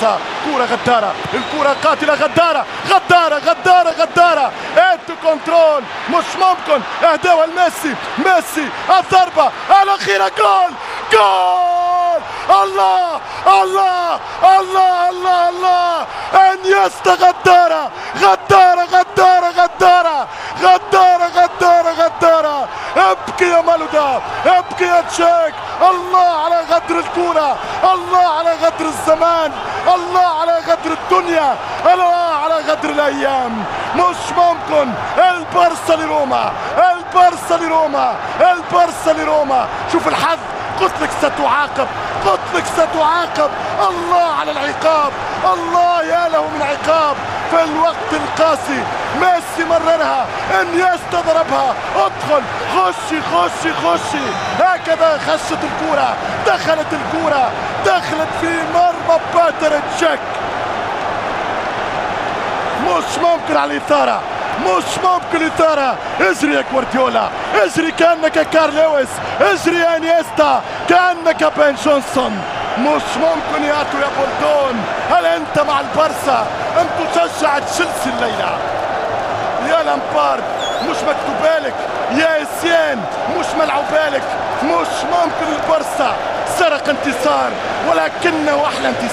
كرة غدارة. الكرة قاتلة غدارة. غدارة غدارة غدارة. انتو control مش ممكن. اهداها لميسي ميسي الضربة. الأخيرة جول. جول. الله الله الله الله الله. إنيستا غدارة. غدارة غدارة غدارة. غدارة غدارة غدارة. ابكي يا مالودا. ابكي يا تشيك. الله على غدر الكورة. الله على غدر الزمان. الله على غدر الدنيا الله على غدر الأيام. مش ممكن. البارسا لروما البارسا لروما البارسا لروما. شوف الحظ. قلت لك ستعاقب قلت لك ستعاقب. الله على العقاب الله يا له من عقاب. في الوقت القاسي ميسي مررها انيستا ضربها أدخل. خشي خشي خشي. هكذا خشت الكرة دخلت الكرة دخلت في مرمى. بيتر تشيك مش ممكن على الإثارة. مش ممكن إثارة اجري يا جوارديولا اجري كأنك كارل لويس. اجري يا انيستا. كأنك بين جونسون. مش ممكن يا تو يا بولدون. هل أنت مع البرسا انت تشجع تشيلسي الليلة؟ يا لامبارد مش مكتوبالك يا إسيان مش ملعوبالك مش ممكن البرسا سرق انتصار ولكنه أحلى انتصار.